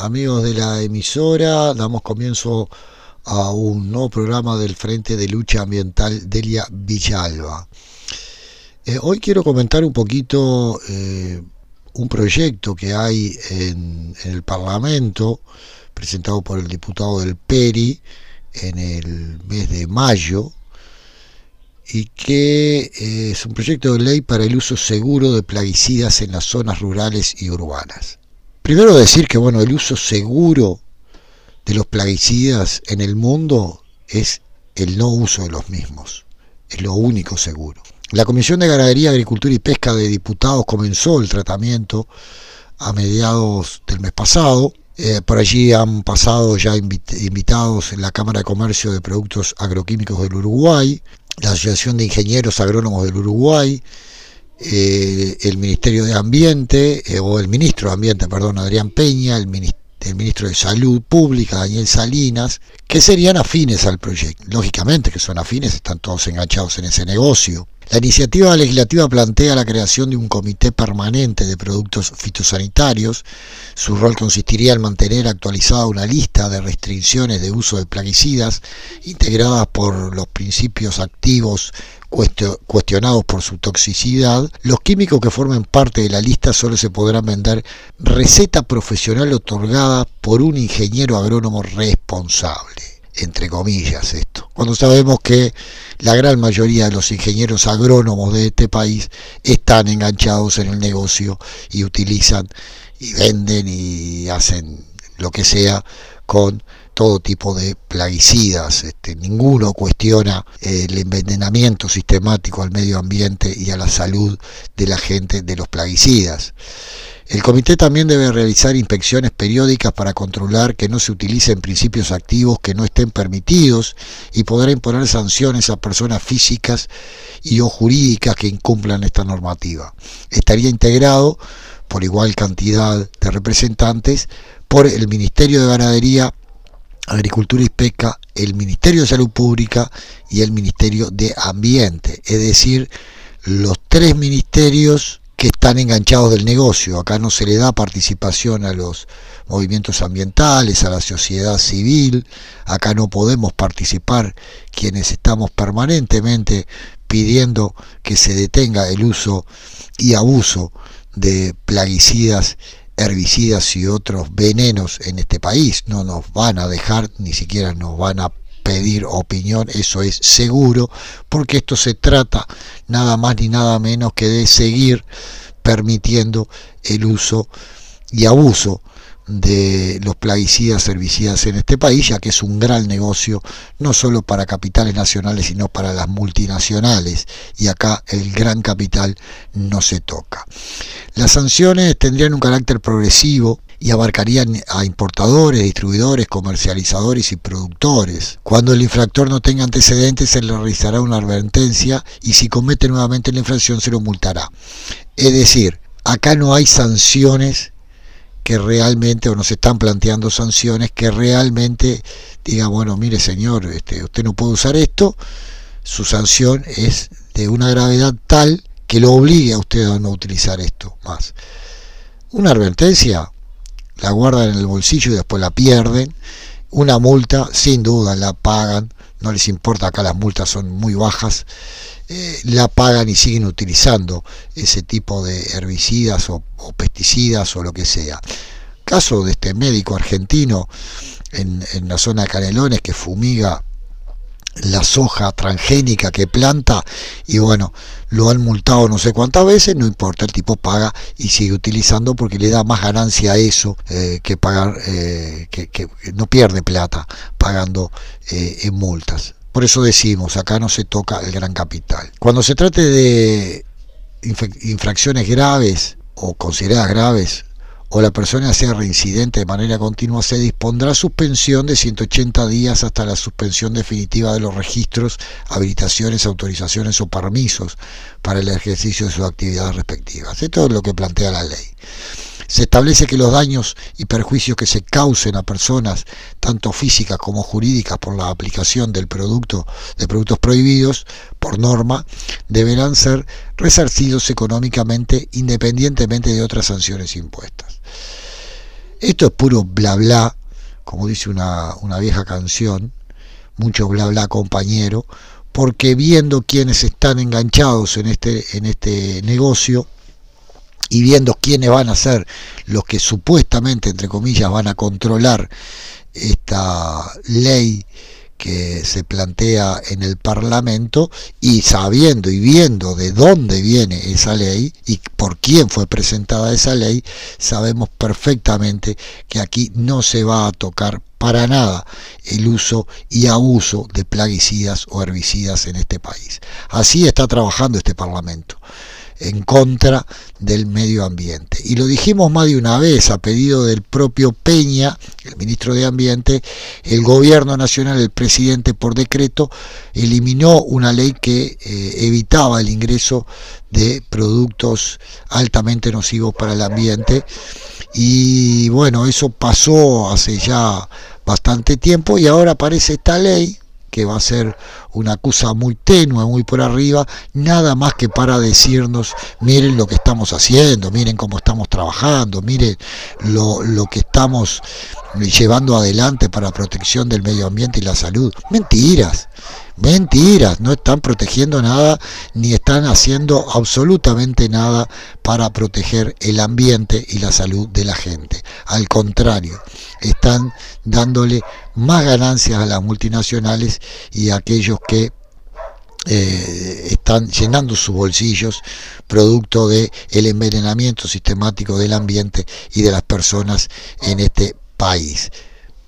amigos de la emisora. Damos comienzo a un nuevo programa del Frente de Lucha Ambiental Delia Villalba. Eh, hoy quiero comentar un poquito eh, un proyecto que hay en, el Parlamento, presentado por el diputado del PERI en el mes de mayo, y que eh, es un proyecto de ley para el uso seguro de plaguicidas en las zonas rurales y urbanas. Primero decir que bueno, el uso seguro de los plaguicidas en el mundo es el no uso de los mismos. Es lo único seguro. La Comisión de Ganadería, Agricultura y Pesca de Diputados comenzó el tratamiento a mediados del mes pasado. Eh, por allí han pasado ya invitados en la Cámara de Comercio de Productos Agroquímicos del Uruguay, la Asociación de Ingenieros Agrónomos del Uruguay, eh, el Ministerio de Ambiente, eh, o el Ministro de Ambiente, perdón, Adrián Peña, el, el Ministro de Salud Pública, Daniel Salinas, que serían afines al proyecto. Lógicamente que son afines, están todos enganchados en ese negocio. La iniciativa legislativa plantea la creación de un comité permanente de productos fitosanitarios. Su rol consistiría en mantener actualizada una lista de restricciones de uso de plaguicidas integradas por los principios activos cuestionados por su toxicidad. Los químicos que formen parte de la lista solo se podrán vender receta profesional otorgada por un ingeniero agrónomo responsable entre comillas esto, cuando sabemos que la gran mayoría de los ingenieros agrónomos de este país están enganchados en el negocio y utilizan y venden y hacen lo que sea con todo tipo de plaguicidas. Este, ninguno cuestiona el envenenamiento sistemático al medio ambiente y a la salud de la gente de los plaguicidas. El comité también debe realizar inspecciones periódicas para controlar que no se utilicen principios activos que no estén permitidos y podrá imponer sanciones a personas físicas y o jurídicas que incumplan esta normativa. Estaría integrado por igual cantidad de representantes por el Ministerio de Ganadería, Agricultura y Pesca, el Ministerio de Salud Pública y el Ministerio de Ambiente, es decir, los tres ministerios que están enganchados del negocio. Acá no se le da participación a los movimientos ambientales, a la sociedad civil. Acá no podemos participar quienes estamos permanentemente pidiendo que se detenga el uso y abuso de plaguicidas, herbicidas y otros venenos en este país. No nos van a dejar, ni siquiera nos van a pedir opinión, eso es seguro, porque esto se trata nada más ni nada menos que de seguir permitiendo el uso y abuso de los plaguicidas, herbicidas en este país, ya que es un gran negocio no solo para capitales nacionales, sino para las multinacionales, y acá el gran capital no se toca. Las sanciones tendrían un carácter progresivo y abarcarían a importadores, distribuidores, comercializadores y productores. Cuando el infractor no tenga antecedentes se le realizará una advertencia y si comete nuevamente la infracción se lo multará. Es decir, acá no hay sanciones que realmente, o nos están planteando sanciones que realmente diga, bueno, mire señor, este, usted no puede usar esto, su sanción es de una gravedad tal que lo obligue a usted a no utilizar esto más. Una advertencia, la guardan en el bolsillo y después la pierden. Una multa, sin duda, la pagan, no les importa, acá las multas son muy bajas, eh, la pagan y siguen utilizando ese tipo de herbicidas o, pesticidas o lo que sea. Caso de este médico argentino en, en la zona de Canelones que fumiga la soja transgénica que planta y bueno, lo han multado no sé cuántas veces, no importa, el tipo paga y sigue utilizando porque le da más ganancia a eso eh, que pagar, eh, que, no pierde plata pagando eh, en multas. Por eso decimos, acá no se toca el gran capital. Cuando se trate de infracciones graves o consideradas graves o la persona sea reincidente de manera continua, se dispondrá suspensión de 180 días hasta la suspensión definitiva de los registros, habilitaciones, autorizaciones o permisos para el ejercicio de sus actividades respectivas. Esto es lo que plantea la ley. Se establece que los daños y perjuicios que se causen a personas, tanto físicas como jurídicas, por la aplicación del producto de productos prohibidos por norma, deberán ser resarcidos económicamente independientemente de otras sanciones impuestas. Esto es puro bla bla, como dice una, una vieja canción, mucho bla bla compañero, porque viendo quienes están enganchados en este, en este negocio, y viendo quiénes van a ser los que supuestamente, entre comillas, van a controlar esta ley que se plantea en el Parlamento y sabiendo y viendo de dónde viene esa ley y por quién fue presentada esa ley, sabemos perfectamente que aquí no se va a tocar para nada el uso y abuso de plaguicidas o herbicidas en este país. Así está trabajando este Parlamento en contra del medio ambiente. Y lo dijimos más de una vez a pedido del propio Peña, el ministro de Ambiente, el gobierno nacional, el presidente por decreto, eliminó una ley que eh, evitaba el ingreso de productos altamente nocivos para el ambiente. Y bueno, eso pasó hace ya bastante tiempo y ahora aparece esta ley que va a ser una acusa muy tenue, muy por arriba, nada más que para decirnos, miren lo que estamos haciendo, miren cómo estamos trabajando, miren lo, lo que estamos llevando adelante para protección del medio ambiente y la salud. Mentiras, mentiras, no están protegiendo nada ni están haciendo absolutamente nada para proteger el ambiente y la salud de la gente. Al contrario, están dándole más ganancias a las multinacionales y a aquellos que eh, están llenando sus bolsillos producto de el envenenamiento sistemático del ambiente y de las personas en este país.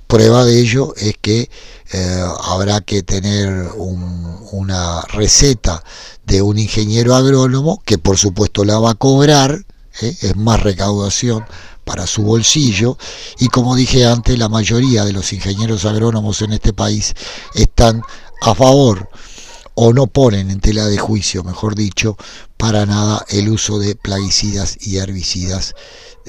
Prueba de ello es que eh, habrá que tener una receta de un ingeniero agrónomo que por supuesto la va a cobrar, ¿eh? es más recaudación para su bolsillo y como dije antes, la mayoría de los ingenieros agrónomos en este país están a favor o no ponen en tela de juicio, mejor dicho, para nada el uso de plaguicidas y herbicidas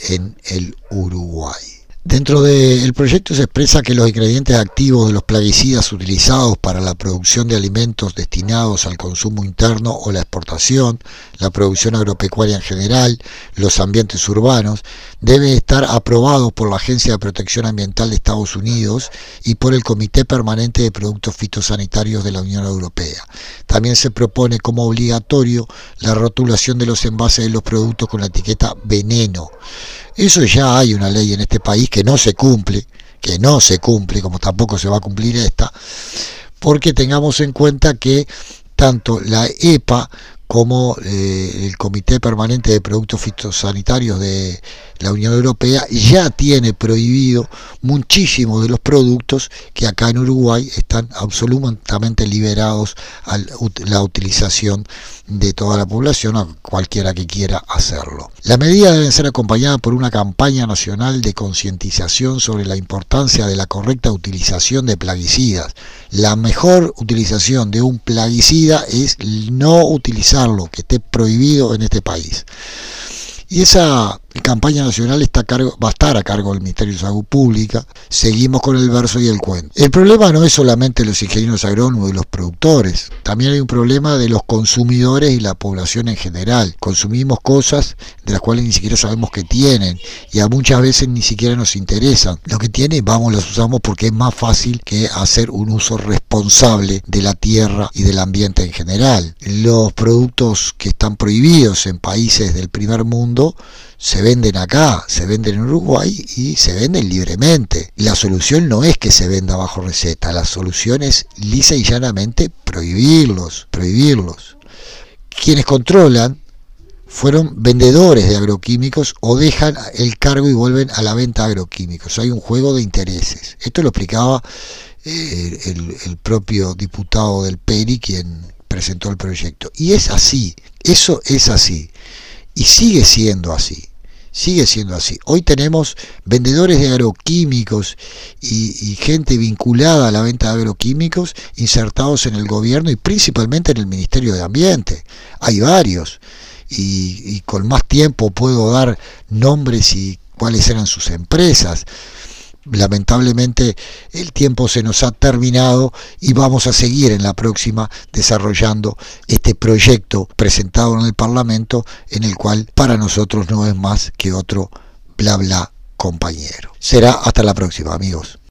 en el Uruguay. Dentro del proyecto se expresa que los ingredientes activos de los plaguicidas utilizados para la producción de alimentos destinados al consumo interno o la exportación, la producción agropecuaria en general, los ambientes urbanos, deben estar aprobados por la Agencia de Protección Ambiental de Estados Unidos y por el Comité Permanente de Productos Fitosanitarios de la Unión Europea. También se propone como obligatorio la rotulación de los envases de los productos con la etiqueta veneno. Eso ya hay una ley en este país que no se cumple, que no se cumple, como tampoco se va a cumplir esta, porque tengamos en cuenta que tanto la EPA como eh, el Comité Permanente de Productos Fitosanitarios de la Unión Europea ya tiene prohibido muchísimos de los productos que acá en Uruguay están absolutamente liberados a la utilización de toda la población a cualquiera que quiera hacerlo. La medida debe ser acompañada por una campaña nacional de concientización sobre la importancia de la correcta utilización de plaguicidas. La mejor utilización de un plaguicida es no utilizarlo, que esté prohibido en este país. Y esa campaña nacional está a cargo, va a estar a cargo del Ministerio de Salud Pública. Seguimos con el verso y el cuento. El problema no es solamente los ingenieros agrónomos y los productores, también hay un problema de los consumidores y la población en general. Consumimos cosas de las cuales ni siquiera sabemos que tienen y a muchas veces ni siquiera nos interesan. Lo que tiene, vamos, las usamos porque es más fácil que hacer un uso responsable de la tierra y del ambiente en general. Los productos que están prohibidos en países del primer mundo se venden acá, se venden en Uruguay y se venden libremente. La solución no es que se venda bajo receta, la solución es lisa y llanamente prohibirlos, prohibirlos. Quienes controlan fueron vendedores de agroquímicos o dejan el cargo y vuelven a la venta de agroquímicos. Hay un juego de intereses. Esto lo explicaba eh, el, el propio diputado del PERI, quien presentó el proyecto. Y es así, eso es así. Y sigue siendo así sigue siendo así. Hoy tenemos vendedores de agroquímicos y, gente vinculada a la venta de agroquímicos insertados en el gobierno y principalmente en el Ministerio de Ambiente. Hay varios y, con más tiempo puedo dar nombres y cuáles eran sus empresas lamentablemente el tiempo se nos ha terminado y vamos a seguir en la próxima desarrollando este proyecto presentado en el Parlamento en el cual para nosotros no es más que otro bla bla compañero. Será hasta la próxima amigos.